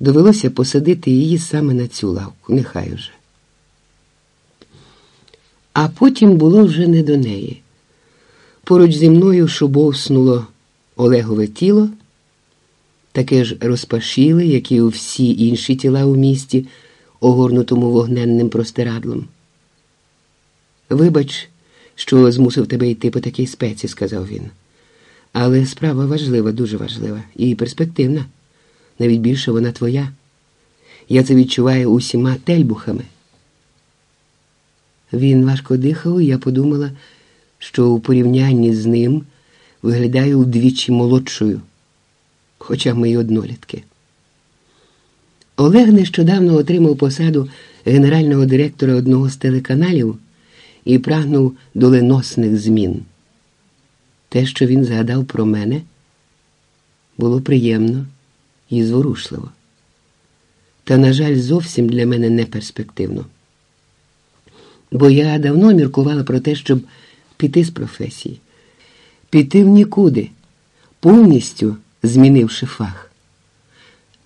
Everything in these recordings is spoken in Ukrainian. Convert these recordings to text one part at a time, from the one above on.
Довелося посадити її саме на цю лавку, нехай уже. А потім було вже не до неї. Поруч зі мною шубовснуло Олегове тіло, таке ж розпашіле, як і у всі інші тіла у місті, огорнутому вогненним простирадлом. Вибач, що змусив тебе йти по такій спеці, сказав він. Але справа важлива, дуже важлива і перспективна. Навіть більше вона твоя. Я це відчуваю усіма тельбухами. Він важко дихав, і я подумала, що у порівнянні з ним виглядаю вдвічі молодшою, хоча ми й однолітки. Олег нещодавно отримав посаду генерального директора одного з телеканалів і прагнув доленосних змін. Те, що він згадав про мене, було приємно і зворушливо. Та, на жаль, зовсім для мене не перспективно. Бо я давно міркувала про те, щоб піти з професії, піти в нікуди, повністю змінивши фах.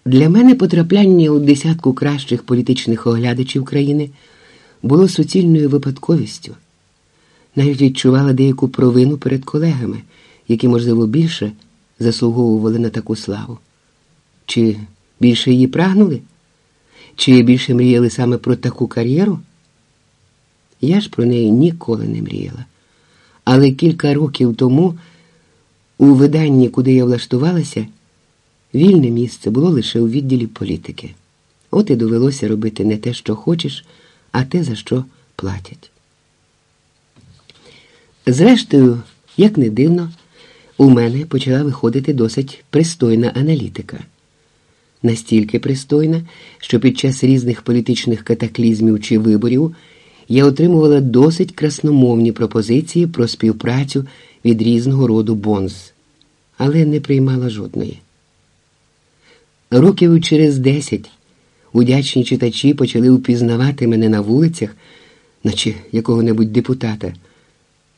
Для мене потрапляння у десятку кращих політичних оглядачів країни було суцільною випадковістю. Навіть відчувала деяку провину перед колегами, які, можливо, більше заслуговували на таку славу. Чи більше її прагнули? Чи більше мріяли саме про таку кар'єру? Я ж про неї ніколи не мріяла. Але кілька років тому у виданні, куди я влаштувалася, вільне місце було лише у відділі політики. От і довелося робити не те, що хочеш, а те, за що платять. Зрештою, як не дивно, у мене почала виходити досить пристойна аналітика. Настільки пристойна, що під час різних політичних катаклізмів чи виборів я отримувала досить красномовні пропозиції про співпрацю від різного роду бонз, але не приймала жодної. Років через десять удячні читачі почали впізнавати мене на вулицях, наче якого-небудь депутата,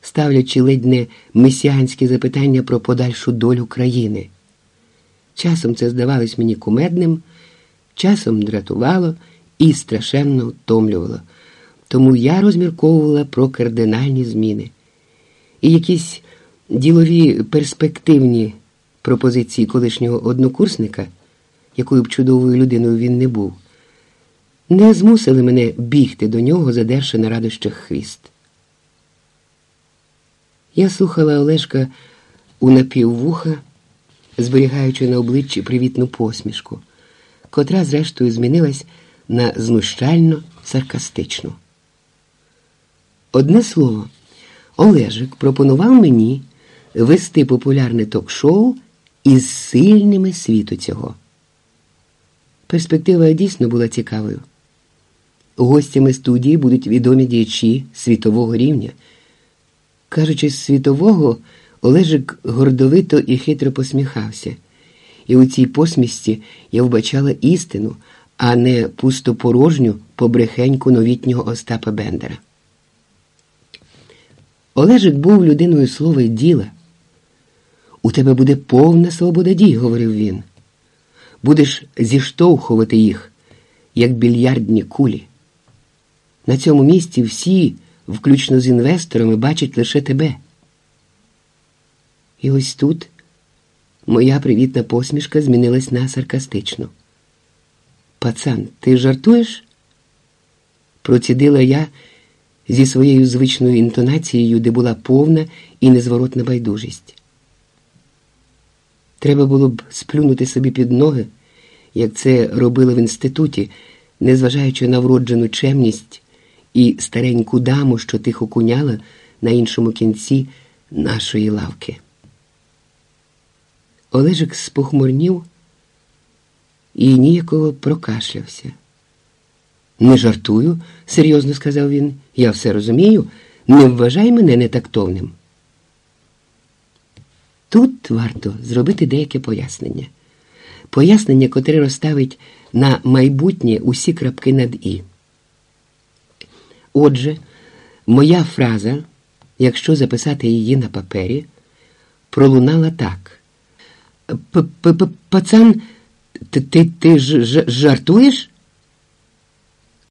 ставлячи ледь не месіанські запитання про подальшу долю країни. Часом це здавалось мені кумедним, часом дратувало і страшенно втомлювало. Тому я розмірковувала про кардинальні зміни і якісь ділові перспективні пропозиції колишнього однокурсника, якою б чудовою людиною він не був, не змусили мене бігти до нього, задерши на радощах хвіст. Я слухала Олешка у напіввуха, зберігаючи на обличчі привітну посмішку, котра, зрештою, змінилась на знущально саркастичну. Одне слово, Олежик пропонував мені вести популярне ток-шоу із сильними світу цього. Перспектива дійсно була цікавою. Гостями студії будуть відомі діячі світового рівня. Кажучи, з світового, Олежик гордовито і хитро посміхався, і у цій посмісті я вбачала істину, а не пустопорожню побрехеньку новітнього Остапа Бендера. Олежик був людиною слова й діла. У тебе буде повна свобода дій, говорив він. Будеш зіштовхувати їх, як більярдні кулі. На цьому місці всі, включно з інвесторами, бачать лише тебе. І ось тут моя привітна посмішка змінилась на саркастичну. Пацан, ти жартуєш? Процідила я зі своєю звичною інтонацією, де була повна і незворотна байдужість. Треба було б сплюнути собі під ноги, як це робили в інституті, незважаючи на вроджену чемність і стареньку даму, що тихо куняла на іншому кінці нашої лавки. Олежик спохмурнів і ніяково прокашлявся. Не жартую, серйозно сказав він. Я все розумію. Не вважай мене нетактовним. Тут варто зробити деяке пояснення. Пояснення, котре розставить на майбутнє усі крапки над І. Отже, моя фраза, якщо записати її на папері, пролунала так. Пацан, Ти ти, ти ж- жартуєш?